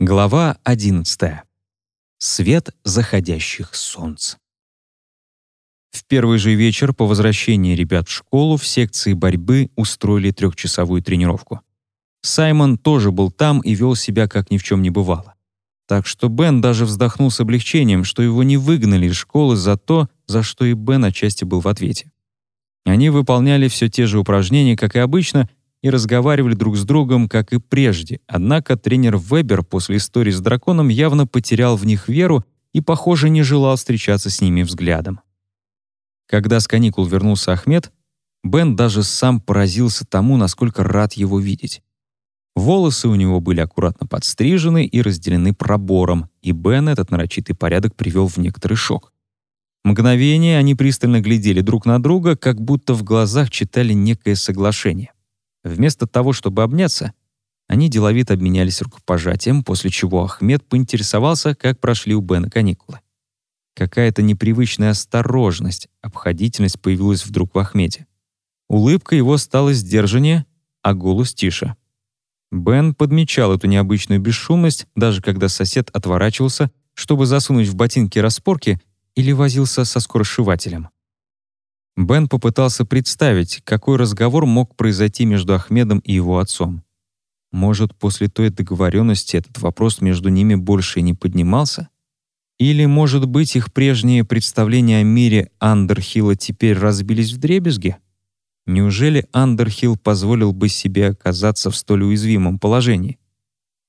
Глава 11. Свет заходящих солнц. В первый же вечер по возвращении ребят в школу в секции борьбы устроили трехчасовую тренировку. Саймон тоже был там и вел себя, как ни в чем не бывало. Так что Бен даже вздохнул с облегчением, что его не выгнали из школы за то, за что и Бен отчасти был в ответе. Они выполняли все те же упражнения, как и обычно, и разговаривали друг с другом, как и прежде. Однако тренер Вебер после истории с драконом явно потерял в них веру и, похоже, не желал встречаться с ними взглядом. Когда с каникул вернулся Ахмед, Бен даже сам поразился тому, насколько рад его видеть. Волосы у него были аккуратно подстрижены и разделены пробором, и Бен этот нарочитый порядок привел в некоторый шок. Мгновение они пристально глядели друг на друга, как будто в глазах читали некое соглашение. Вместо того, чтобы обняться, они деловито обменялись рукопожатием, после чего Ахмед поинтересовался, как прошли у Бена каникулы. Какая-то непривычная осторожность, обходительность появилась вдруг в Ахмеде. Улыбка его стала сдержаннее, а голос тише. Бен подмечал эту необычную бесшумность, даже когда сосед отворачивался, чтобы засунуть в ботинки распорки или возился со скоросшивателем. Бен попытался представить, какой разговор мог произойти между Ахмедом и его отцом. Может, после той договоренности этот вопрос между ними больше не поднимался? Или, может быть, их прежние представления о мире Андерхилла теперь разбились в дребезги? Неужели Андерхилл позволил бы себе оказаться в столь уязвимом положении?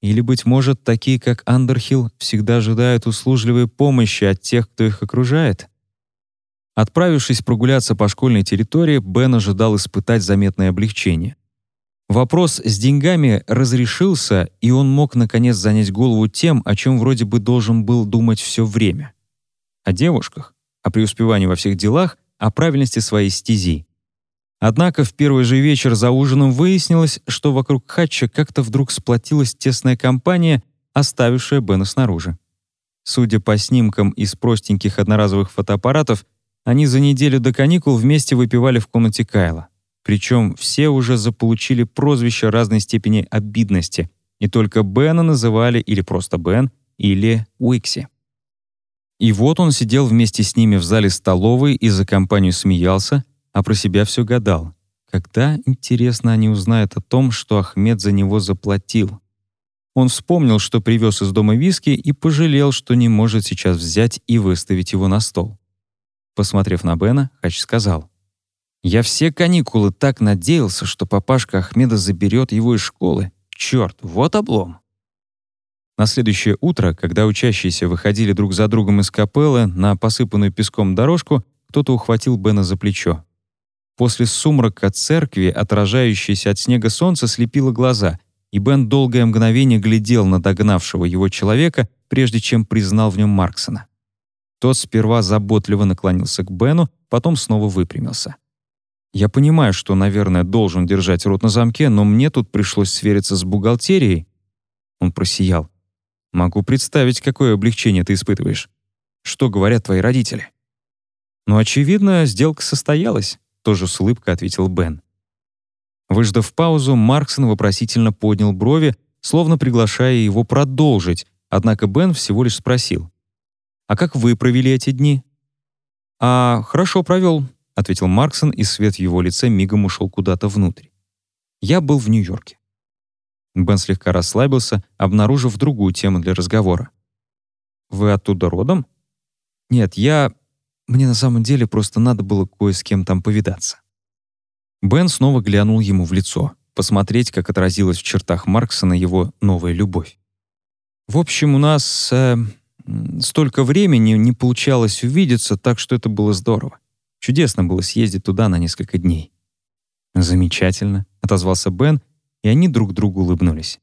Или, быть может, такие, как Андерхилл, всегда ожидают услужливой помощи от тех, кто их окружает? Отправившись прогуляться по школьной территории, Бен ожидал испытать заметное облегчение. Вопрос с деньгами разрешился, и он мог наконец занять голову тем, о чем вроде бы должен был думать все время. О девушках, о преуспевании во всех делах, о правильности своей стези. Однако в первый же вечер за ужином выяснилось, что вокруг Хатча как-то вдруг сплотилась тесная компания, оставившая Бена снаружи. Судя по снимкам из простеньких одноразовых фотоаппаратов, они за неделю до каникул вместе выпивали в комнате Кайла. Причем все уже заполучили прозвища разной степени обидности. И только Бена называли или просто Бен, или Уикси. И вот он сидел вместе с ними в зале столовой и за компанию смеялся, а про себя все гадал. Когда, интересно, они узнают о том, что Ахмед за него заплатил? Он вспомнил, что привез из дома виски и пожалел, что не может сейчас взять и выставить его на стол. Посмотрев на Бена, Хач сказал, «Я все каникулы так надеялся, что папашка Ахмеда заберет его из школы. Черт, вот облом!» На следующее утро, когда учащиеся выходили друг за другом из капеллы на посыпанную песком дорожку, кто-то ухватил Бена за плечо. После сумрака церкви, отражающееся от снега солнце, слепило глаза, и Бен долгое мгновение глядел на догнавшего его человека, прежде чем признал в нем Марксона. Тот сперва заботливо наклонился к Бену, потом снова выпрямился. «Я понимаю, что, наверное, должен держать рот на замке, но мне тут пришлось свериться с бухгалтерией». Он просиял. «Могу представить, какое облегчение ты испытываешь. Что говорят твои родители?» «Ну, очевидно, сделка состоялась», — тоже с улыбкой ответил Бен. Выждав паузу, Марксон вопросительно поднял брови, словно приглашая его продолжить, однако Бен всего лишь спросил. А как вы провели эти дни?» «А, хорошо провел», — ответил Марксон, и свет в его лице мигом ушел куда-то внутрь. «Я был в Нью-Йорке». Бен слегка расслабился, обнаружив другую тему для разговора. «Вы оттуда родом?» «Нет, я... Мне на самом деле просто надо было кое с кем там повидаться». Бен снова глянул ему в лицо, посмотреть, как отразилась в чертах Марксона его новая любовь. «В общем, у нас... Э, столько времени не получалось увидеться, так что это было здорово. Чудесно было съездить туда на несколько дней. «Замечательно», — отозвался Бен, и они друг другу улыбнулись.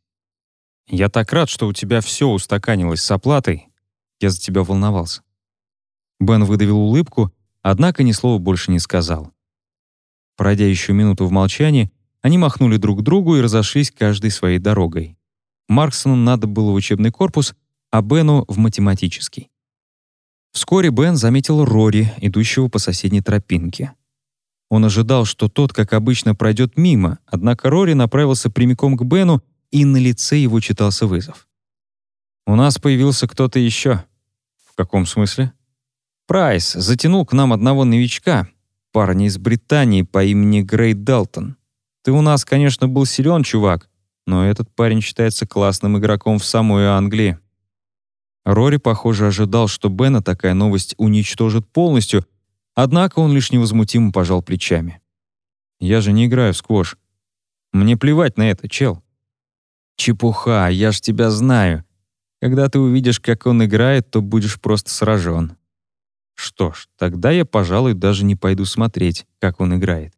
«Я так рад, что у тебя все устаканилось с оплатой. Я за тебя волновался». Бен выдавил улыбку, однако ни слова больше не сказал. Пройдя еще минуту в молчании, они махнули друг другу и разошлись каждой своей дорогой. Марксону надо было в учебный корпус, а Бену — в математический. Вскоре Бен заметил Рори, идущего по соседней тропинке. Он ожидал, что тот, как обычно, пройдет мимо, однако Рори направился прямиком к Бену, и на лице его читался вызов. «У нас появился кто-то еще». «В каком смысле?» «Прайс затянул к нам одного новичка, парня из Британии по имени Грей Далтон. Ты у нас, конечно, был силен, чувак, но этот парень считается классным игроком в самой Англии». Рори, похоже, ожидал, что Бена такая новость уничтожит полностью, однако он лишь невозмутимо пожал плечами. «Я же не играю в сквош. Мне плевать на это, чел». «Чепуха, я ж тебя знаю. Когда ты увидишь, как он играет, то будешь просто сражен». Что ж, тогда я, пожалуй, даже не пойду смотреть, как он играет.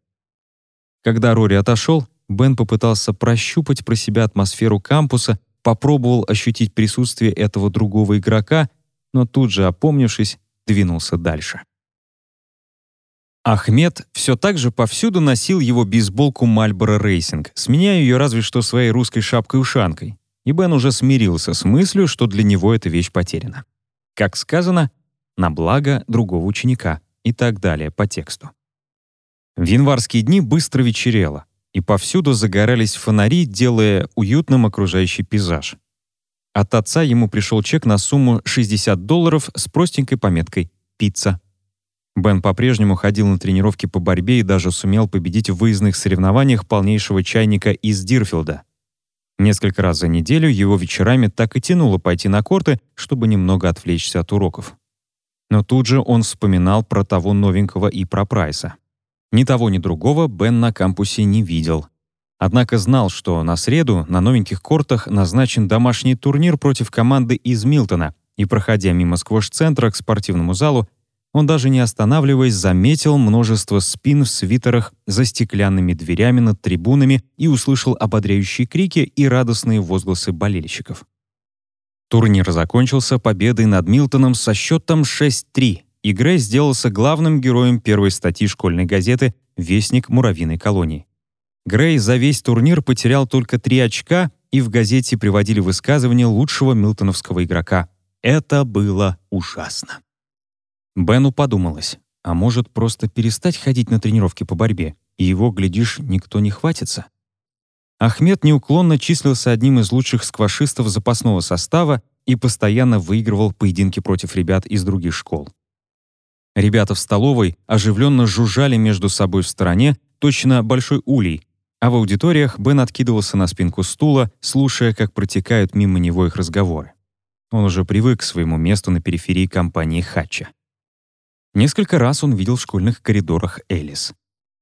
Когда Рори отошел, Бен попытался прощупать про себя атмосферу кампуса попробовал ощутить присутствие этого другого игрока, но тут же, опомнившись, двинулся дальше. Ахмед все так же повсюду носил его бейсболку Marlboro Racing, сменяя ее разве что своей русской шапкой-ушанкой, и Бен уже смирился с мыслью, что для него эта вещь потеряна. Как сказано, на благо другого ученика и так далее по тексту. В январские дни быстро вечерело и повсюду загорались фонари, делая уютным окружающий пейзаж. От отца ему пришел чек на сумму 60 долларов с простенькой пометкой «Пицца». Бен по-прежнему ходил на тренировки по борьбе и даже сумел победить в выездных соревнованиях полнейшего чайника из Дирфилда. Несколько раз за неделю его вечерами так и тянуло пойти на корты, чтобы немного отвлечься от уроков. Но тут же он вспоминал про того новенького и про Прайса. Ни того, ни другого Бен на кампусе не видел. Однако знал, что на среду на новеньких кортах назначен домашний турнир против команды из Милтона, и, проходя мимо сквош-центра к спортивному залу, он даже не останавливаясь заметил множество спин в свитерах за стеклянными дверями над трибунами и услышал ободряющие крики и радостные возгласы болельщиков. Турнир закончился победой над Милтоном со счетом 6-3 и Грей сделался главным героем первой статьи школьной газеты «Вестник муравьиной колонии». Грей за весь турнир потерял только три очка, и в газете приводили высказывание лучшего милтоновского игрока. Это было ужасно. Бену подумалось, а может просто перестать ходить на тренировки по борьбе, и его, глядишь, никто не хватится? Ахмед неуклонно числился одним из лучших сквашистов запасного состава и постоянно выигрывал поединки против ребят из других школ. Ребята в столовой оживленно жужжали между собой в стороне, точно большой улей, а в аудиториях Бен откидывался на спинку стула, слушая, как протекают мимо него их разговоры. Он уже привык к своему месту на периферии компании Хатча. Несколько раз он видел в школьных коридорах Элис.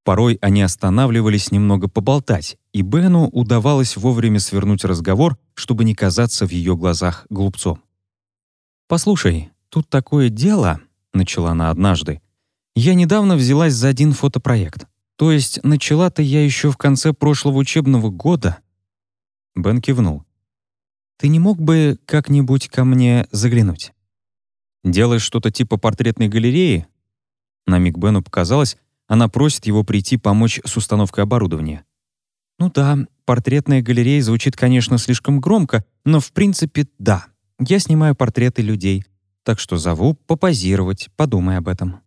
Порой они останавливались немного поболтать, и Бену удавалось вовремя свернуть разговор, чтобы не казаться в ее глазах глупцом. «Послушай, тут такое дело», начала она однажды. «Я недавно взялась за один фотопроект. То есть начала-то я еще в конце прошлого учебного года». Бен кивнул. «Ты не мог бы как-нибудь ко мне заглянуть?» «Делаешь что-то типа портретной галереи?» На миг Бену показалось, она просит его прийти помочь с установкой оборудования. «Ну да, портретная галерея звучит, конечно, слишком громко, но в принципе да. Я снимаю портреты людей, так что зову попозировать, подумай об этом».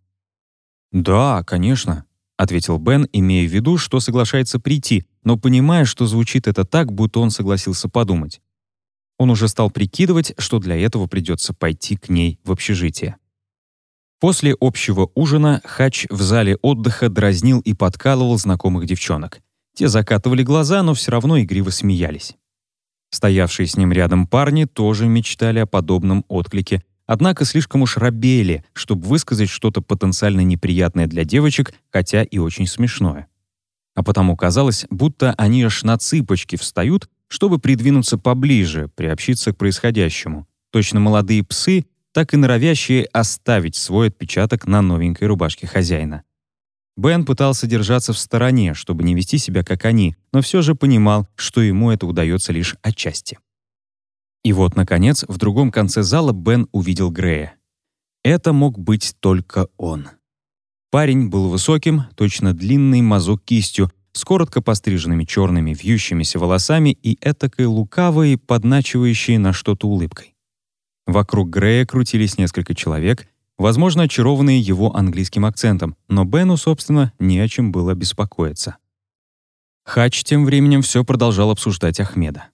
«Да, конечно», — ответил Бен, имея в виду, что соглашается прийти, но понимая, что звучит это так, будто он согласился подумать. Он уже стал прикидывать, что для этого придется пойти к ней в общежитие. После общего ужина Хач в зале отдыха дразнил и подкалывал знакомых девчонок. Те закатывали глаза, но все равно игриво смеялись. Стоявшие с ним рядом парни тоже мечтали о подобном отклике, однако слишком уж робели, чтобы высказать что-то потенциально неприятное для девочек, хотя и очень смешное. А потому казалось, будто они аж на цыпочки встают, чтобы придвинуться поближе, приобщиться к происходящему. Точно молодые псы, так и норовящие оставить свой отпечаток на новенькой рубашке хозяина. Бен пытался держаться в стороне, чтобы не вести себя как они, но все же понимал, что ему это удается лишь отчасти. И вот, наконец, в другом конце зала Бен увидел Грея. Это мог быть только он. Парень был высоким, точно длинный мазок кистью, с коротко постриженными черными вьющимися волосами и этакой лукавой, подначивающей на что-то улыбкой. Вокруг Грея крутились несколько человек, возможно, очарованные его английским акцентом, но Бену, собственно, не о чем было беспокоиться. Хач тем временем все продолжал обсуждать Ахмеда.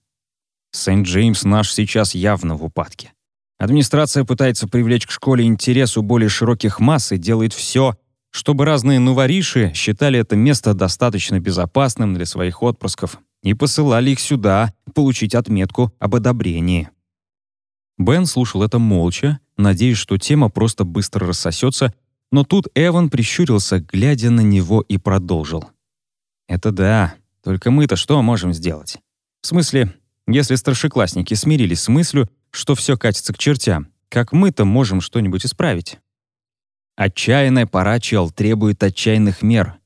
Сент-Джеймс наш сейчас явно в упадке. Администрация пытается привлечь к школе интерес у более широких масс и делает все, чтобы разные новориши считали это место достаточно безопасным для своих отпрысков и посылали их сюда получить отметку об одобрении. Бен слушал это молча, надеясь, что тема просто быстро рассосется, но тут Эван прищурился, глядя на него, и продолжил. «Это да, только мы-то что можем сделать? В смысле, если старшеклассники смирились с мыслью, что все катится к чертям, как мы-то можем что-нибудь исправить?» «Отчаянная пора, чел, требует отчаянных мер.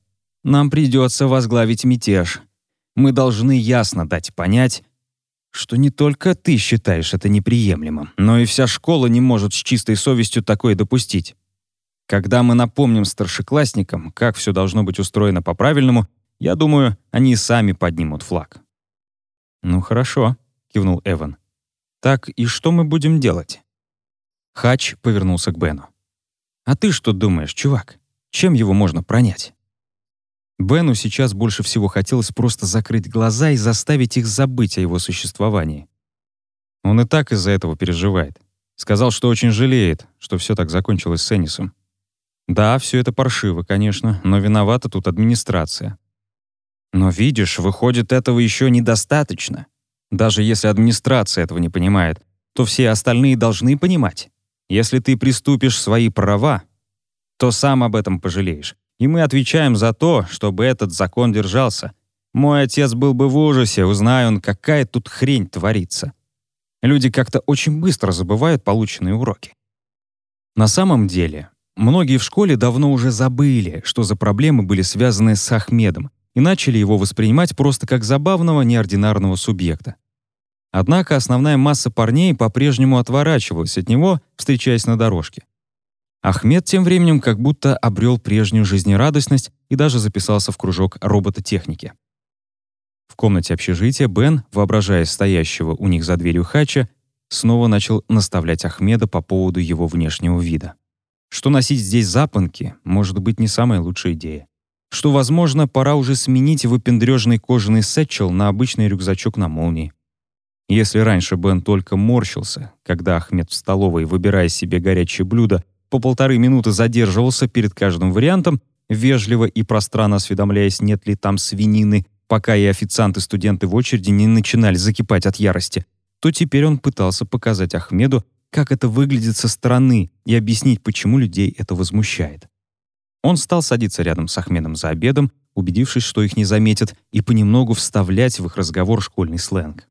Нам придется возглавить мятеж. Мы должны ясно дать понять, что не только ты считаешь это неприемлемым, но и вся школа не может с чистой совестью такое допустить. Когда мы напомним старшеклассникам, как все должно быть устроено по-правильному, я думаю, они сами поднимут флаг. «Ну хорошо», — кивнул Эван. «Так и что мы будем делать?» Хач повернулся к Бену. «А ты что думаешь, чувак? Чем его можно пронять?» Бену сейчас больше всего хотелось просто закрыть глаза и заставить их забыть о его существовании. Он и так из-за этого переживает. Сказал, что очень жалеет, что все так закончилось с Энисом. Да, все это паршиво, конечно, но виновата тут администрация. Но видишь, выходит, этого еще недостаточно. Даже если администрация этого не понимает, то все остальные должны понимать. Если ты приступишь свои права, то сам об этом пожалеешь. И мы отвечаем за то, чтобы этот закон держался. Мой отец был бы в ужасе, узная он, какая тут хрень творится. Люди как-то очень быстро забывают полученные уроки. На самом деле, многие в школе давно уже забыли, что за проблемы были связаны с Ахмедом, и начали его воспринимать просто как забавного, неординарного субъекта. Однако основная масса парней по-прежнему отворачивалась от него, встречаясь на дорожке. Ахмед тем временем как будто обрел прежнюю жизнерадостность и даже записался в кружок робототехники. В комнате общежития Бен, воображая стоящего у них за дверью Хача, снова начал наставлять Ахмеда по поводу его внешнего вида. Что носить здесь запонки, может быть, не самая лучшая идея. Что, возможно, пора уже сменить выпендрежный кожаный сетчел на обычный рюкзачок на молнии. Если раньше Бен только морщился, когда Ахмед в столовой, выбирая себе горячее блюдо, по полторы минуты задерживался перед каждым вариантом, вежливо и пространно осведомляясь, нет ли там свинины, пока и официанты-студенты в очереди не начинали закипать от ярости, то теперь он пытался показать Ахмеду, как это выглядит со стороны, и объяснить, почему людей это возмущает. Он стал садиться рядом с Ахмедом за обедом, убедившись, что их не заметят, и понемногу вставлять в их разговор школьный сленг.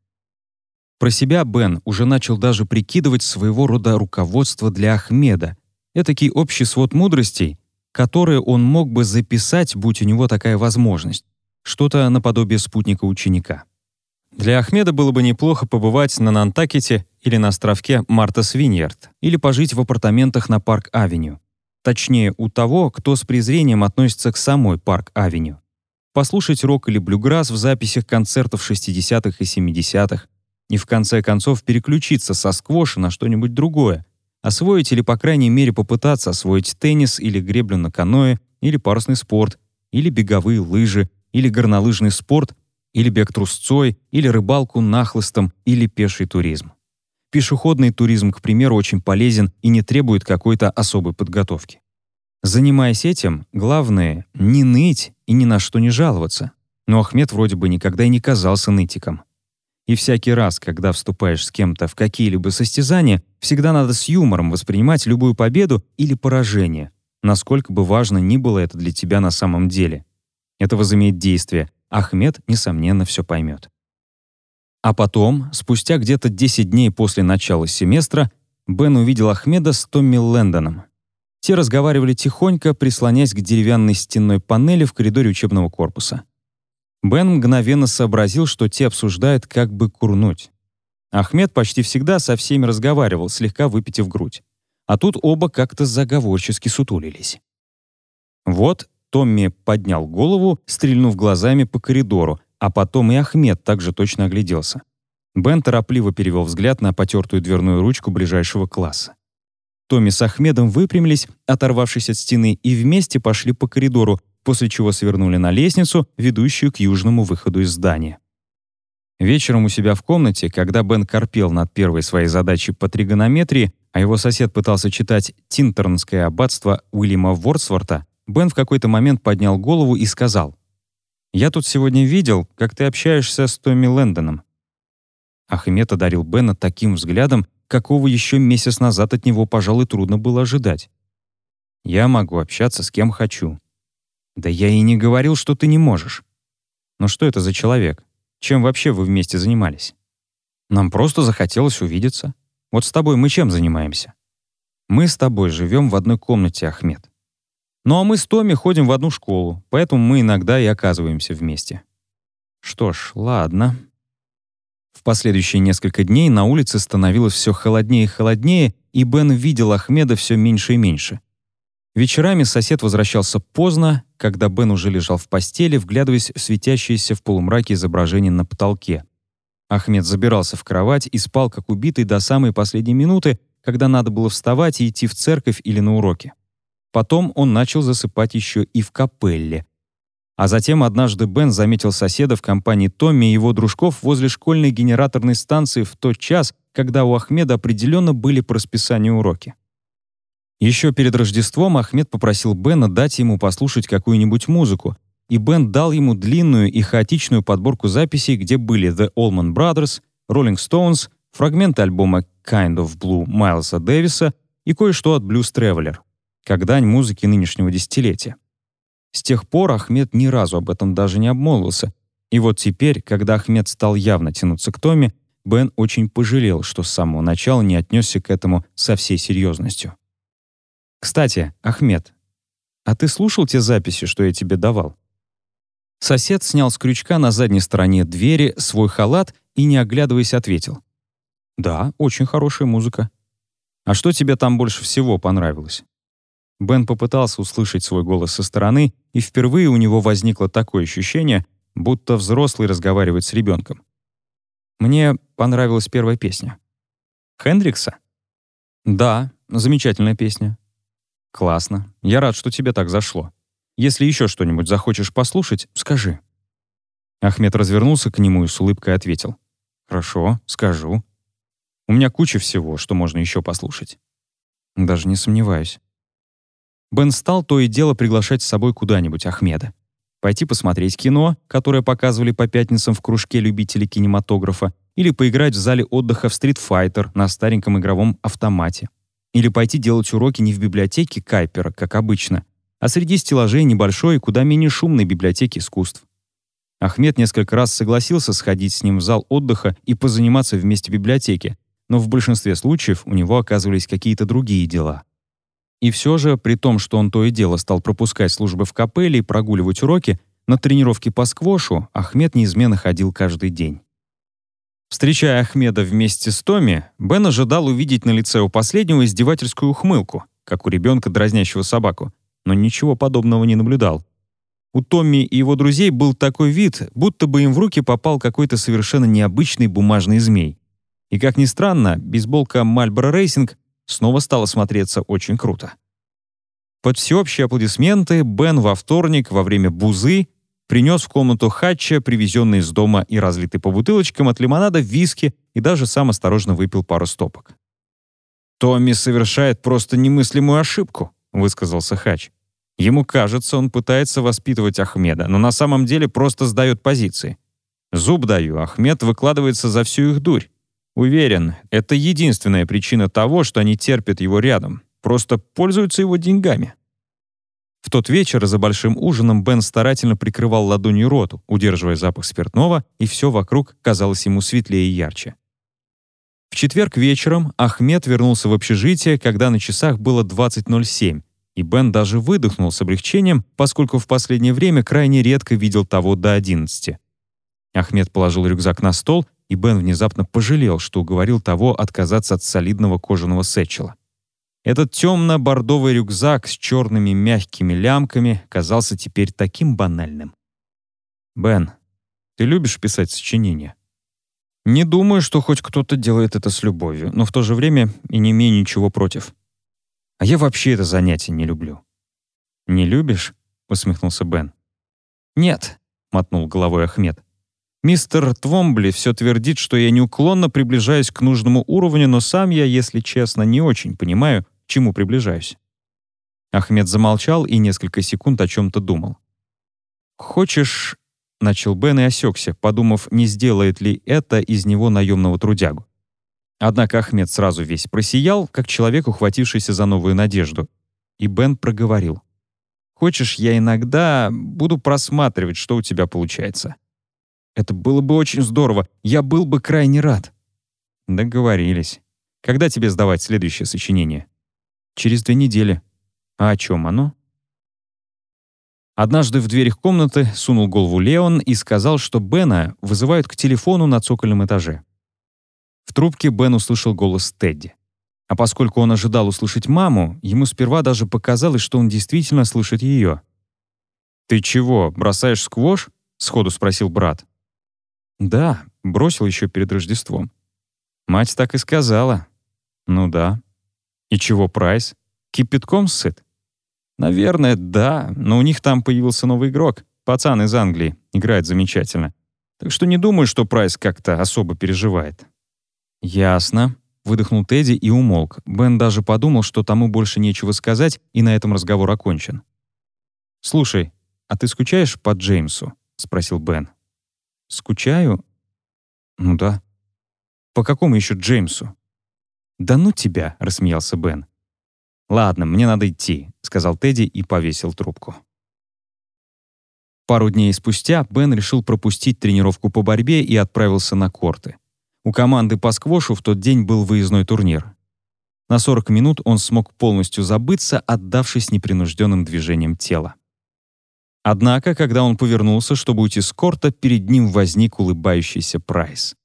Про себя Бен уже начал даже прикидывать своего рода руководство для Ахмеда, Этакий общий свод мудростей, которые он мог бы записать, будь у него такая возможность. Что-то наподобие спутника ученика. Для Ахмеда было бы неплохо побывать на Нантакете или на островке Мартас Виньярд, или пожить в апартаментах на Парк-авеню. Точнее, у того, кто с презрением относится к самой Парк-авеню. Послушать рок или блюграсс в записях концертов 60-х и 70-х, и в конце концов переключиться со сквоша на что-нибудь другое, Освоить или, по крайней мере, попытаться освоить теннис или греблю на каноэ, или парусный спорт, или беговые лыжи, или горнолыжный спорт, или бег трусцой, или рыбалку нахлыстом, или пеший туризм. Пешеходный туризм, к примеру, очень полезен и не требует какой-то особой подготовки. Занимаясь этим, главное — не ныть и ни на что не жаловаться. Но Ахмед вроде бы никогда и не казался нытиком. И всякий раз, когда вступаешь с кем-то в какие-либо состязания, всегда надо с юмором воспринимать любую победу или поражение, насколько бы важно ни было это для тебя на самом деле. Это возымеет действие. Ахмед, несомненно, все поймет. А потом, спустя где-то 10 дней после начала семестра, Бен увидел Ахмеда с Томми Лэндоном. Те разговаривали тихонько, прислонясь к деревянной стенной панели в коридоре учебного корпуса. Бен мгновенно сообразил, что те обсуждают, как бы курнуть. Ахмед почти всегда со всеми разговаривал, слегка выпитив грудь. А тут оба как-то заговорчески сутулились. Вот Томми поднял голову, стрельнув глазами по коридору, а потом и Ахмед также точно огляделся. Бен торопливо перевел взгляд на потертую дверную ручку ближайшего класса. Томми с Ахмедом выпрямились, оторвавшись от стены, и вместе пошли по коридору, после чего свернули на лестницу, ведущую к южному выходу из здания. Вечером у себя в комнате, когда Бен корпел над первой своей задачей по тригонометрии, а его сосед пытался читать «Тинтернское аббатство» Уильяма Вордсворта, Бен в какой-то момент поднял голову и сказал, «Я тут сегодня видел, как ты общаешься с Томми Лэндоном». Ахмед одарил Бена таким взглядом, какого еще месяц назад от него, пожалуй, трудно было ожидать. «Я могу общаться с кем хочу». «Да я и не говорил, что ты не можешь». «Но что это за человек? Чем вообще вы вместе занимались?» «Нам просто захотелось увидеться. Вот с тобой мы чем занимаемся?» «Мы с тобой живем в одной комнате, Ахмед. Ну а мы с Томи ходим в одну школу, поэтому мы иногда и оказываемся вместе». «Что ж, ладно». В последующие несколько дней на улице становилось все холоднее и холоднее, и Бен видел Ахмеда все меньше и меньше. Вечерами сосед возвращался поздно, когда Бен уже лежал в постели, вглядываясь в светящееся в полумраке изображение на потолке. Ахмед забирался в кровать и спал как убитый до самой последней минуты, когда надо было вставать и идти в церковь или на уроки. Потом он начал засыпать еще и в капелле. А затем однажды Бен заметил соседа в компании Томми и его дружков возле школьной генераторной станции в тот час, когда у Ахмеда определенно были по расписанию уроки. Еще перед Рождеством Ахмед попросил Бена дать ему послушать какую-нибудь музыку, и Бен дал ему длинную и хаотичную подборку записей, где были The Allman Brothers, Rolling Stones, фрагменты альбома Kind of Blue Майлса Дэвиса и кое-что от Blues Traveler как дань музыки нынешнего десятилетия. С тех пор Ахмед ни разу об этом даже не обмолвился, и вот теперь, когда Ахмед стал явно тянуться к Томе, Бен очень пожалел, что с самого начала не отнесся к этому со всей серьезностью. «Кстати, Ахмед, а ты слушал те записи, что я тебе давал?» Сосед снял с крючка на задней стороне двери свой халат и, не оглядываясь, ответил. «Да, очень хорошая музыка. А что тебе там больше всего понравилось?» Бен попытался услышать свой голос со стороны, и впервые у него возникло такое ощущение, будто взрослый разговаривает с ребенком. Мне понравилась первая песня. Хендрикса? Да, замечательная песня. Классно. Я рад, что тебе так зашло. Если еще что-нибудь захочешь послушать, скажи. Ахмед развернулся к нему и с улыбкой ответил. «Хорошо, скажу. У меня куча всего, что можно еще послушать». «Даже не сомневаюсь». Бен стал то и дело приглашать с собой куда-нибудь Ахмеда. Пойти посмотреть кино, которое показывали по пятницам в кружке любителей кинематографа, или поиграть в зале отдыха в Street Fighter на стареньком игровом автомате. Или пойти делать уроки не в библиотеке Кайпера, как обычно, а среди стеллажей небольшой куда менее шумной библиотеки искусств. Ахмед несколько раз согласился сходить с ним в зал отдыха и позаниматься вместе в библиотеке, но в большинстве случаев у него оказывались какие-то другие дела. И все же, при том, что он то и дело стал пропускать службы в капелле и прогуливать уроки, на тренировки по сквошу Ахмед неизменно ходил каждый день. Встречая Ахмеда вместе с Томи, Бен ожидал увидеть на лице у последнего издевательскую ухмылку, как у ребенка, дразнящего собаку, но ничего подобного не наблюдал. У Томми и его друзей был такой вид, будто бы им в руки попал какой-то совершенно необычный бумажный змей. И, как ни странно, бейсболка Marlboro Racing снова стало смотреться очень круто. Под всеобщие аплодисменты Бен во вторник во время бузы принес в комнату Хатча, привезенный из дома и разлитый по бутылочкам от лимонада, виски и даже сам осторожно выпил пару стопок. «Томми совершает просто немыслимую ошибку», — высказался Хач. Ему кажется, он пытается воспитывать Ахмеда, но на самом деле просто сдает позиции. Зуб даю, Ахмед выкладывается за всю их дурь. Уверен, это единственная причина того, что они терпят его рядом. Просто пользуются его деньгами. В тот вечер за большим ужином Бен старательно прикрывал ладонью рот, удерживая запах спиртного, и все вокруг казалось ему светлее и ярче. В четверг вечером Ахмед вернулся в общежитие, когда на часах было 20.07, и Бен даже выдохнул с облегчением, поскольку в последнее время крайне редко видел того до 11. Ахмед положил рюкзак на стол и Бен внезапно пожалел, что уговорил того отказаться от солидного кожаного сетчела. Этот темно-бордовый рюкзак с черными мягкими лямками казался теперь таким банальным. «Бен, ты любишь писать сочинения?» «Не думаю, что хоть кто-то делает это с любовью, но в то же время и не имею ничего против. А я вообще это занятие не люблю». «Не любишь?» — усмехнулся Бен. «Нет», — мотнул головой Ахмед. Мистер Твомбли все твердит, что я неуклонно приближаюсь к нужному уровню, но сам я, если честно, не очень понимаю, к чему приближаюсь. Ахмед замолчал и несколько секунд о чем-то думал. «Хочешь...» — начал Бен и осекся, подумав, не сделает ли это из него наемного трудягу. Однако Ахмед сразу весь просиял, как человек, ухватившийся за новую надежду. И Бен проговорил. «Хочешь, я иногда буду просматривать, что у тебя получается?» «Это было бы очень здорово. Я был бы крайне рад». «Договорились. Когда тебе сдавать следующее сочинение?» «Через две недели». «А о чем оно?» Однажды в дверь комнаты сунул голову Леон и сказал, что Бена вызывают к телефону на цокольном этаже. В трубке Бен услышал голос Тедди. А поскольку он ожидал услышать маму, ему сперва даже показалось, что он действительно слышит ее. «Ты чего, бросаешь сквош?» — сходу спросил брат. «Да, бросил еще перед Рождеством». Мать так и сказала. «Ну да». «И чего прайс? Кипятком сыт?» «Наверное, да, но у них там появился новый игрок. Пацан из Англии. Играет замечательно. Так что не думаю, что Прайс как-то особо переживает. «Ясно», — выдохнул Тедди и умолк. Бен даже подумал, что тому больше нечего сказать, и на этом разговор окончен. «Слушай, а ты скучаешь по Джеймсу?» — спросил Бен. «Скучаю?» «Ну да». «По какому еще Джеймсу?» «Да ну тебя!» — рассмеялся Бен. «Ладно, мне надо идти», — сказал Тедди и повесил трубку. Пару дней спустя Бен решил пропустить тренировку по борьбе и отправился на корты. У команды по сквошу в тот день был выездной турнир. На 40 минут он смог полностью забыться, отдавшись непринужденным движениям тела. Однако, когда он повернулся, чтобы уйти с корта, перед ним возник улыбающийся Прайс.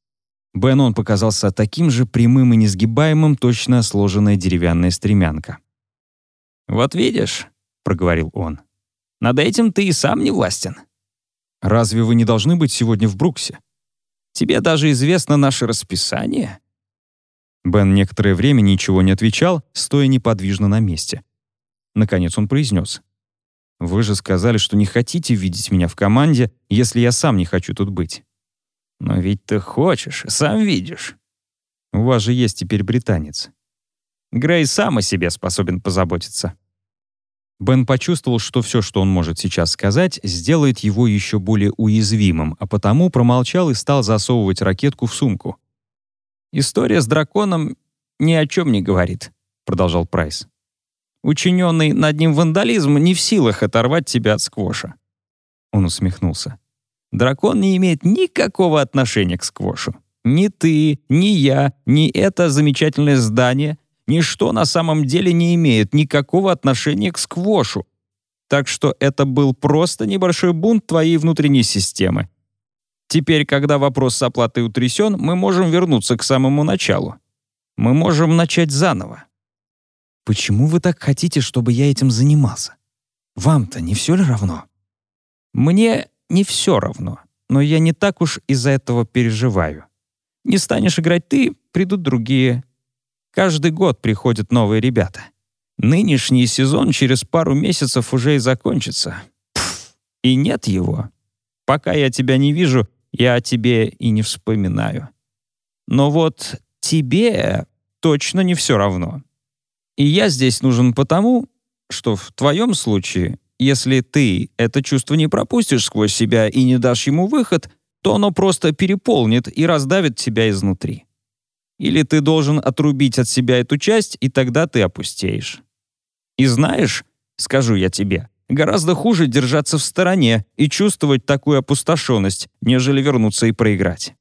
Беннон показался таким же прямым и несгибаемым, точно сложенная деревянная стремянка. «Вот видишь», — проговорил он, — «над этим ты и сам не властен». «Разве вы не должны быть сегодня в Бруксе?» Тебе даже известно наше расписание». Бен некоторое время ничего не отвечал, стоя неподвижно на месте. Наконец он произнес. «Вы же сказали, что не хотите видеть меня в команде, если я сам не хочу тут быть». «Но ведь ты хочешь, сам видишь». «У вас же есть теперь британец». Грей сам о себе способен позаботиться. Бен почувствовал, что все, что он может сейчас сказать, сделает его еще более уязвимым, а потому промолчал и стал засовывать ракетку в сумку. «История с драконом ни о чем не говорит», — продолжал Прайс. «Учиненный над ним вандализм не в силах оторвать тебя от сквоша». Он усмехнулся. «Дракон не имеет никакого отношения к сквошу. Ни ты, ни я, ни это замечательное здание — ничто на самом деле не имеет никакого отношения к сквошу. Так что это был просто небольшой бунт твоей внутренней системы. Теперь, когда вопрос с оплатой утрясен, мы можем вернуться к самому началу. Мы можем начать заново. Почему вы так хотите, чтобы я этим занимался? Вам-то не все ли равно? Мне не все равно, но я не так уж из-за этого переживаю. Не станешь играть ты, придут другие. Каждый год приходят новые ребята. Нынешний сезон через пару месяцев уже и закончится. Пф, и нет его. Пока я тебя не вижу, я о тебе и не вспоминаю. Но вот тебе точно не все равно. И я здесь нужен потому, что в твоем случае, если ты это чувство не пропустишь сквозь себя и не дашь ему выход, то оно просто переполнит и раздавит тебя изнутри. Или ты должен отрубить от себя эту часть, и тогда ты опустеешь. И знаешь, скажу я тебе, гораздо хуже держаться в стороне и чувствовать такую опустошенность, нежели вернуться и проиграть.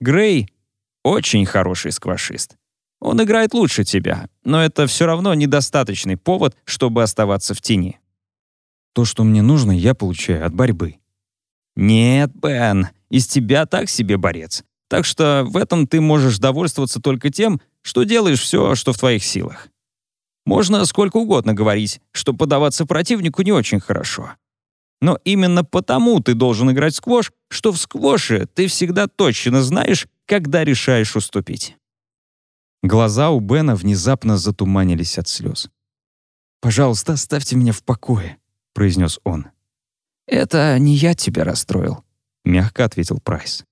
Грей — очень хороший сквашист. Он играет лучше тебя, но это все равно недостаточный повод, чтобы оставаться в тени. То, что мне нужно, я получаю от борьбы. Нет, Бен, из тебя так себе борец. Так что в этом ты можешь довольствоваться только тем, что делаешь все, что в твоих силах. Можно сколько угодно говорить, что подаваться противнику не очень хорошо. Но именно потому ты должен играть сквош, что в сквоше ты всегда точно знаешь, когда решаешь уступить. Глаза у Бена внезапно затуманились от слез. «Пожалуйста, оставьте меня в покое», — произнес он. «Это не я тебя расстроил», — мягко ответил Прайс.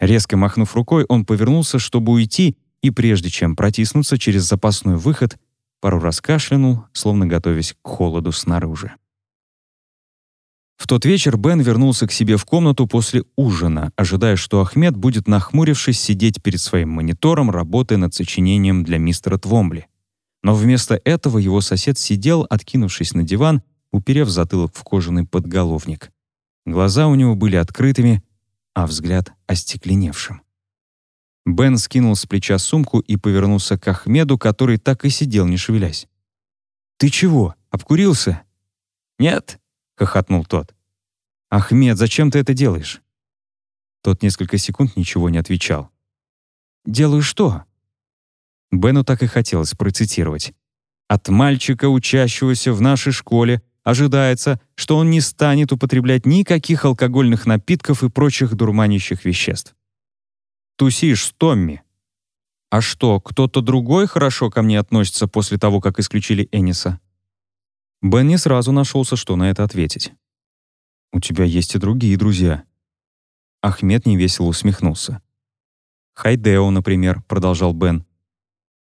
Резко махнув рукой, он повернулся, чтобы уйти, и прежде чем протиснуться через запасной выход, пару раз кашлянул, словно готовясь к холоду снаружи. Тот вечер Бен вернулся к себе в комнату после ужина, ожидая, что Ахмед будет, нахмурившись, сидеть перед своим монитором, работая над сочинением для мистера Твомбли. Но вместо этого его сосед сидел, откинувшись на диван, уперев затылок в кожаный подголовник. Глаза у него были открытыми, а взгляд остекленевшим. Бен скинул с плеча сумку и повернулся к Ахмеду, который так и сидел, не шевелясь. «Ты чего, обкурился?» «Нет», — хохотнул тот. «Ахмед, зачем ты это делаешь?» Тот несколько секунд ничего не отвечал. «Делаю что?» Бену так и хотелось процитировать. «От мальчика, учащегося в нашей школе, ожидается, что он не станет употреблять никаких алкогольных напитков и прочих дурманящих веществ. Тусишь с Томми. А что, кто-то другой хорошо ко мне относится после того, как исключили Эниса?» Бен не сразу нашелся, что на это ответить. «У тебя есть и другие друзья». Ахмед невесело усмехнулся. «Хайдео, например», — продолжал Бен.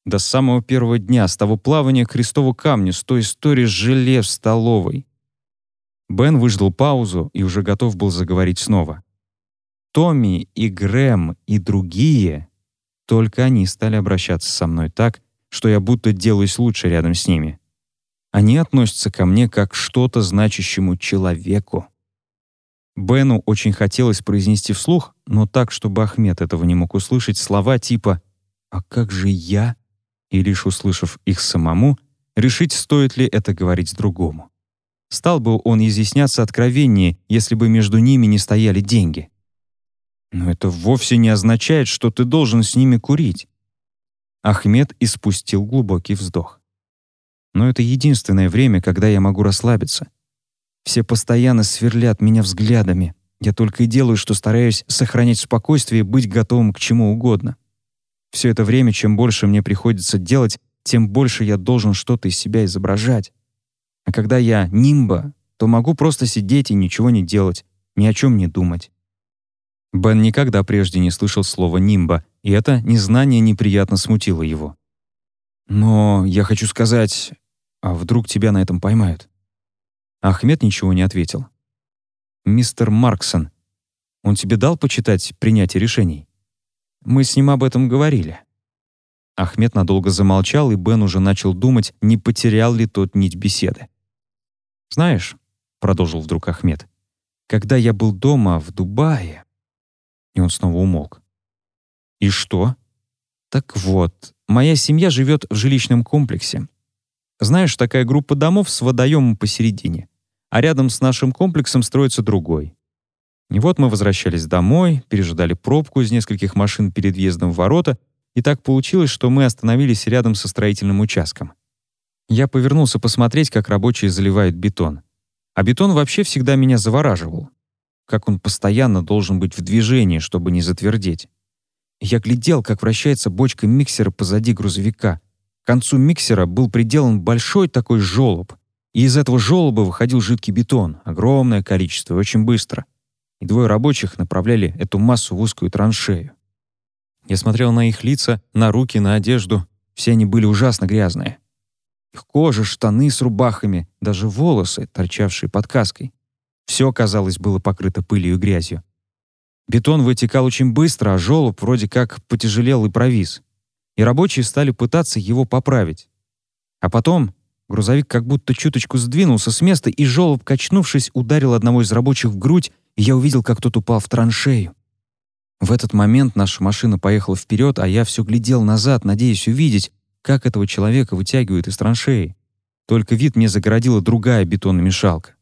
«До самого первого дня, с того плавания к крестову камню, с той истории с желе в столовой». Бен выждал паузу и уже готов был заговорить снова. Томми и Грэм и другие, только они стали обращаться со мной так, что я будто делаюсь лучше рядом с ними. Они относятся ко мне как что-то значащему человеку. Бену очень хотелось произнести вслух, но так, чтобы Ахмед этого не мог услышать, слова типа «А как же я?» и лишь услышав их самому, решить, стоит ли это говорить другому. Стал бы он изъясняться откровеннее, если бы между ними не стояли деньги. Но это вовсе не означает, что ты должен с ними курить. Ахмед испустил глубокий вздох но это единственное время, когда я могу расслабиться. Все постоянно сверлят меня взглядами. Я только и делаю, что стараюсь сохранять спокойствие и быть готовым к чему угодно. Все это время, чем больше мне приходится делать, тем больше я должен что-то из себя изображать. А когда я нимба, то могу просто сидеть и ничего не делать, ни о чем не думать. Бен никогда прежде не слышал слова «нимба», и это незнание неприятно смутило его. «Но я хочу сказать, а вдруг тебя на этом поймают?» Ахмед ничего не ответил. «Мистер Марксон, он тебе дал почитать принятие решений? Мы с ним об этом говорили». Ахмед надолго замолчал, и Бен уже начал думать, не потерял ли тот нить беседы. «Знаешь», — продолжил вдруг Ахмед, «когда я был дома в Дубае...» И он снова умолк. «И что?» «Так вот, моя семья живет в жилищном комплексе, знаешь, такая группа домов с водоемом посередине, а рядом с нашим комплексом строится другой. И вот мы возвращались домой, пережидали пробку из нескольких машин перед въездом в ворота, и так получилось, что мы остановились рядом со строительным участком. Я повернулся посмотреть, как рабочие заливают бетон. А бетон вообще всегда меня завораживал. Как он постоянно должен быть в движении, чтобы не затвердеть. Я глядел, как вращается бочка миксера позади грузовика — к концу миксера был приделан большой такой желоб, и из этого желоба выходил жидкий бетон, огромное количество, очень быстро. И двое рабочих направляли эту массу в узкую траншею. Я смотрел на их лица, на руки, на одежду. Все они были ужасно грязные. Их кожа, штаны с рубахами, даже волосы, торчавшие под каской. Все, казалось, было покрыто пылью и грязью. Бетон вытекал очень быстро, а желоб вроде как потяжелел и провис и рабочие стали пытаться его поправить. А потом грузовик как будто чуточку сдвинулся с места, и жёлоб, качнувшись, ударил одного из рабочих в грудь, и я увидел, как тот упал в траншею. В этот момент наша машина поехала вперед, а я все глядел назад, надеясь увидеть, как этого человека вытягивают из траншеи. Только вид мне загородила другая бетономешалка.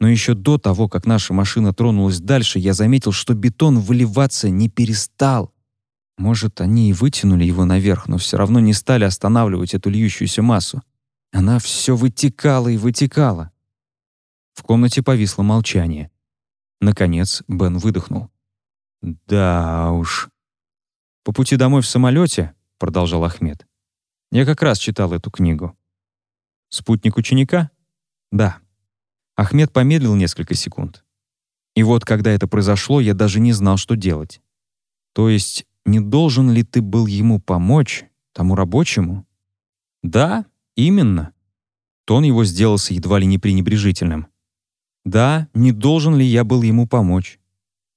Но еще до того, как наша машина тронулась дальше, я заметил, что бетон выливаться не перестал. Может, они и вытянули его наверх, но все равно не стали останавливать эту льющуюся массу. Она все вытекала и вытекала. В комнате повисло молчание. Наконец Бен выдохнул. «Да уж». «По пути домой в самолете», — продолжал Ахмед, «я как раз читал эту книгу». «Спутник ученика?» «Да». Ахмед помедлил несколько секунд. И вот, когда это произошло, я даже не знал, что делать. То есть, не должен ли ты был ему помочь, тому рабочему? Да, именно. Тон его сделался едва ли не пренебрежительным. Да, не должен ли я был ему помочь?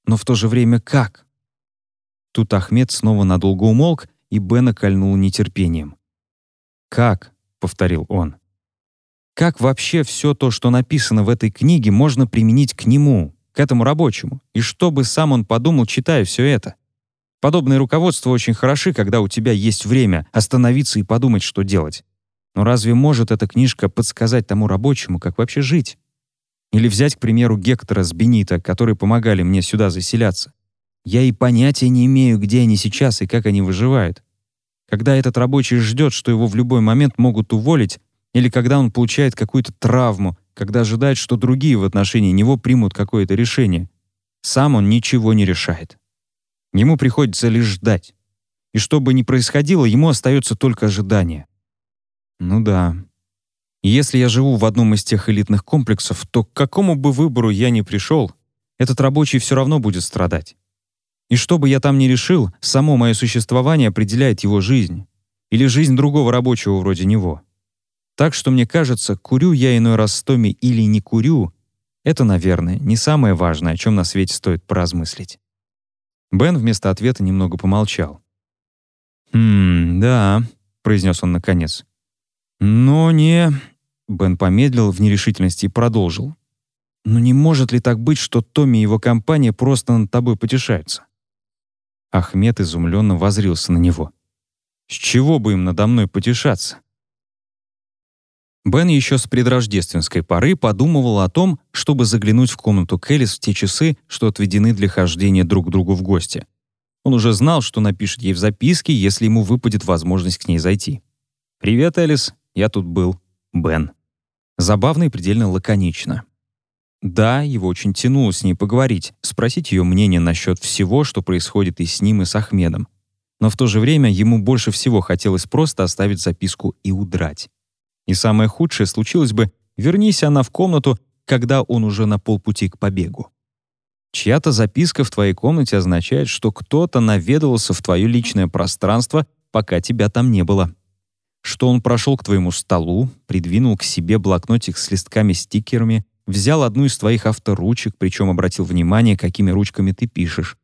Но в то же время как? Тут Ахмед снова надолго умолк, и Бена кольнул нетерпением. «Как?» — повторил он. «Как вообще все то, что написано в этой книге, можно применить к нему, к этому рабочему? И что бы сам он подумал, читая все это?» Подобные руководства очень хороши, когда у тебя есть время остановиться и подумать, что делать. Но разве может эта книжка подсказать тому рабочему, как вообще жить? Или взять, к примеру, Гектора с Бенита, которые помогали мне сюда заселяться. Я и понятия не имею, где они сейчас и как они выживают. Когда этот рабочий ждет, что его в любой момент могут уволить, или когда он получает какую-то травму, когда ожидает, что другие в отношении него примут какое-то решение, сам он ничего не решает. Ему приходится лишь ждать. И что бы ни происходило, ему остается только ожидание. Ну да. Если я живу в одном из тех элитных комплексов, то к какому бы выбору я ни пришел, этот рабочий все равно будет страдать. И что бы я там ни решил, само мое существование определяет его жизнь. Или жизнь другого рабочего вроде него. Так что мне кажется, курю я иной раз с Томми или не курю, это, наверное, не самое важное, о чем на свете стоит поразмыслить. Бен вместо ответа немного помолчал. «Хм, да», — произнес он наконец. «Но не...» — Бен помедлил в нерешительности и продолжил. «Но не может ли так быть, что Томми и его компания просто над тобой потешаются?» Ахмед изумленно возрился на него. «С чего бы им надо мной потешаться?» Бен еще с предрождественской поры подумывал о том, чтобы заглянуть в комнату Келлис в те часы, что отведены для хождения друг к другу в гости. Он уже знал, что напишет ей в записке, если ему выпадет возможность к ней зайти. «Привет, Элис. Я тут был. Бен». Забавно и предельно лаконично. Да, его очень тянуло с ней поговорить, спросить ее мнение насчет всего, что происходит и с ним, и с Ахмедом. Но в то же время ему больше всего хотелось просто оставить записку и удрать. И самое худшее случилось бы, вернись она в комнату, когда он уже на полпути к побегу. Чья-то записка в твоей комнате означает, что кто-то наведывался в твое личное пространство, пока тебя там не было. Что он прошел к твоему столу, придвинул к себе блокнотик с листками-стикерами, взял одну из твоих авторучек, причем обратил внимание, какими ручками ты пишешь.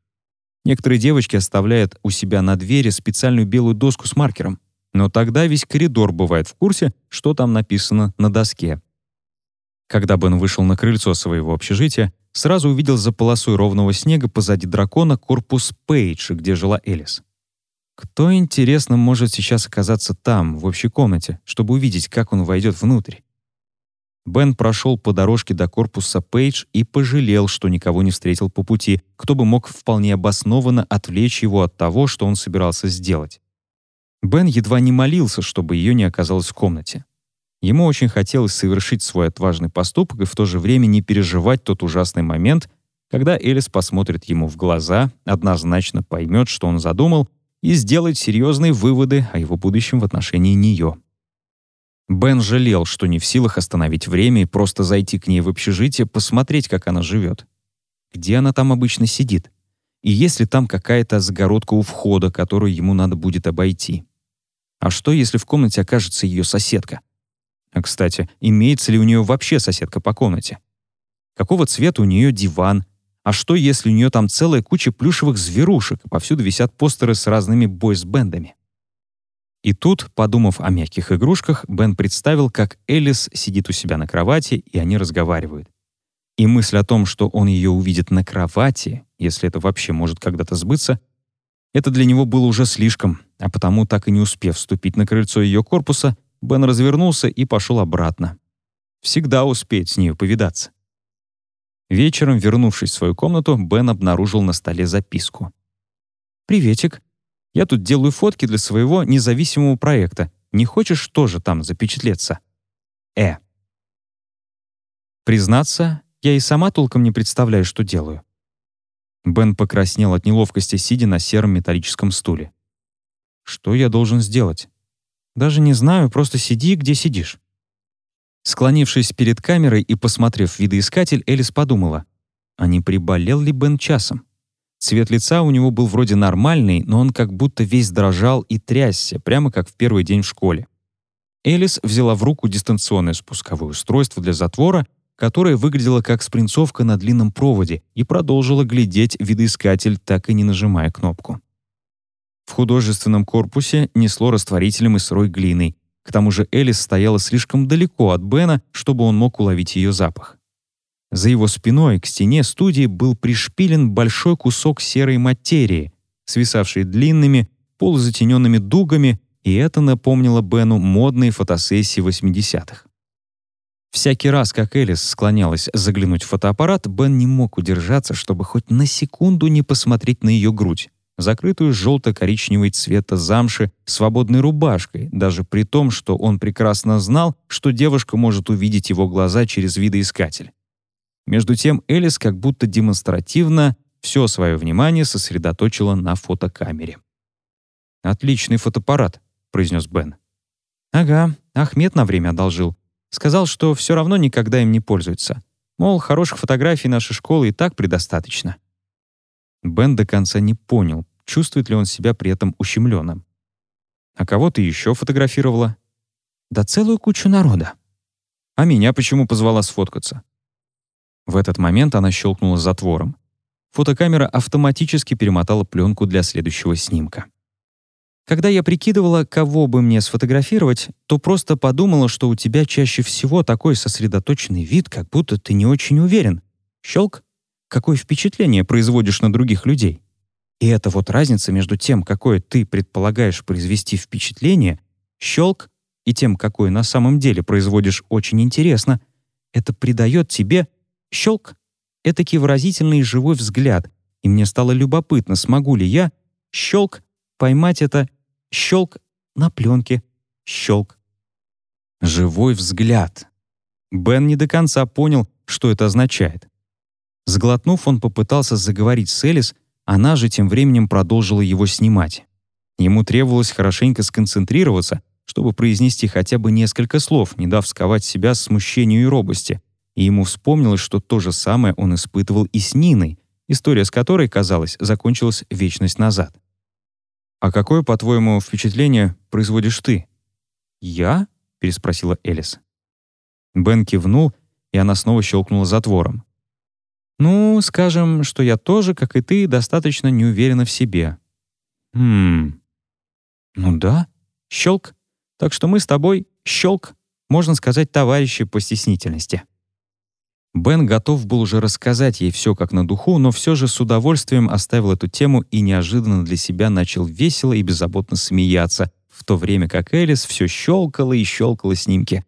Некоторые девочки оставляют у себя на двери специальную белую доску с маркером. Но тогда весь коридор бывает в курсе, что там написано на доске. Когда Бен вышел на крыльцо своего общежития, сразу увидел за полосой ровного снега позади дракона корпус Пейдж, где жила Элис. Кто, интересно, может сейчас оказаться там, в общей комнате, чтобы увидеть, как он войдет внутрь? Бен прошел по дорожке до корпуса Пейдж и пожалел, что никого не встретил по пути, кто бы мог вполне обоснованно отвлечь его от того, что он собирался сделать. Бен едва не молился, чтобы ее не оказалось в комнате. Ему очень хотелось совершить свой отважный поступок и в то же время не переживать тот ужасный момент, когда Элис посмотрит ему в глаза, однозначно поймет, что он задумал, и сделает серьезные выводы о его будущем в отношении нее. Бен жалел, что не в силах остановить время и просто зайти к ней в общежитие, посмотреть, как она живет. Где она там обычно сидит? И есть ли там какая-то загородка у входа, которую ему надо будет обойти? А что, если в комнате окажется ее соседка? А, кстати, имеется ли у нее вообще соседка по комнате? Какого цвета у нее диван? А что, если у нее там целая куча плюшевых зверушек, и повсюду висят постеры с разными бойс-бендами? И тут, подумав о мягких игрушках, Бен представил, как Элис сидит у себя на кровати, и они разговаривают. И мысль о том, что он ее увидит на кровати, если это вообще может когда-то сбыться, это для него было уже слишком, а потому, так и не успев вступить на крыльцо ее корпуса, Бен развернулся и пошел обратно. Всегда успеет с нею повидаться. Вечером, вернувшись в свою комнату, Бен обнаружил на столе записку. «Приветик. Я тут делаю фотки для своего независимого проекта. Не хочешь тоже там запечатлеться?» «Э». Признаться, я и сама толком не представляю, что делаю. Бен покраснел от неловкости, сидя на сером металлическом стуле. «Что я должен сделать?» «Даже не знаю, просто сиди, где сидишь». Склонившись перед камерой и посмотрев видоискатель, Элис подумала, а не приболел ли Бен часом? Цвет лица у него был вроде нормальный, но он как будто весь дрожал и трясся, прямо как в первый день в школе. Элис взяла в руку дистанционное спусковое устройство для затвора, которое выглядело как спринцовка на длинном проводе, и продолжила глядеть видоискатель, так и не нажимая кнопку. В художественном корпусе несло растворителем и сырой глиной. К тому же Элис стояла слишком далеко от Бена, чтобы он мог уловить ее запах. За его спиной к стене студии был пришпилен большой кусок серой материи, свисавший длинными, полузатененными дугами, и это напомнило Бену модные фотосессии 80-х. Всякий раз, как Элис склонялась заглянуть в фотоаппарат, Бен не мог удержаться, чтобы хоть на секунду не посмотреть на ее грудь, закрытую желто-коричневой цвета замши свободной рубашкой, даже при том, что он прекрасно знал, что девушка может увидеть его глаза через видоискатель. Между тем Элис как будто демонстративно все свое внимание сосредоточила на фотокамере. «Отличный фотоаппарат», — произнес Бен. «Ага, Ахмед на время одолжил. Сказал, что все равно никогда им не пользуется. Мол, хороших фотографий нашей школы и так предостаточно». Бен до конца не понял, чувствует ли он себя при этом ущемленным. «А кого ты еще фотографировала?» «Да целую кучу народа». «А меня почему позвала сфоткаться?» В этот момент она щелкнула затвором. Фотокамера автоматически перемотала пленку для следующего снимка. Когда я прикидывала, кого бы мне сфотографировать, то просто подумала, что у тебя чаще всего такой сосредоточенный вид, как будто ты не очень уверен. Щелк. Какое впечатление производишь на других людей? И это вот разница между тем, какое ты предполагаешь произвести впечатление, щелк, и тем, какое на самом деле производишь очень интересно, это придает тебе Щелк! Этакий выразительный живой взгляд, и мне стало любопытно, смогу ли я, щелк, поймать это, щелк, на пленке, щелк. Живой взгляд. Бен не до конца понял, что это означает. Сглотнув, он попытался заговорить с Элис, она же тем временем продолжила его снимать. Ему требовалось хорошенько сконцентрироваться, чтобы произнести хотя бы несколько слов, не дав сковать себя смущению и робости и ему вспомнилось, что то же самое он испытывал и с Ниной, история с которой, казалось, закончилась вечность назад. «А какое, по-твоему, впечатление производишь ты?» «Я?» — переспросила Элис. Бен кивнул, и она снова щелкнула затвором. «Ну, скажем, что я тоже, как и ты, достаточно не уверена в себе». «Хм...» «Ну да, щелк. Так что мы с тобой, щелк, можно сказать, товарищи по стеснительности». Бен готов был уже рассказать ей все как на духу, но все же с удовольствием оставил эту тему и неожиданно для себя начал весело и беззаботно смеяться, в то время как Элис все щелкала и щелкала снимки.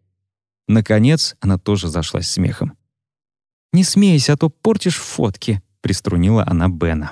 Наконец, она тоже зашлась смехом. «Не смейся, а то портишь фотки», — приструнила она Бена.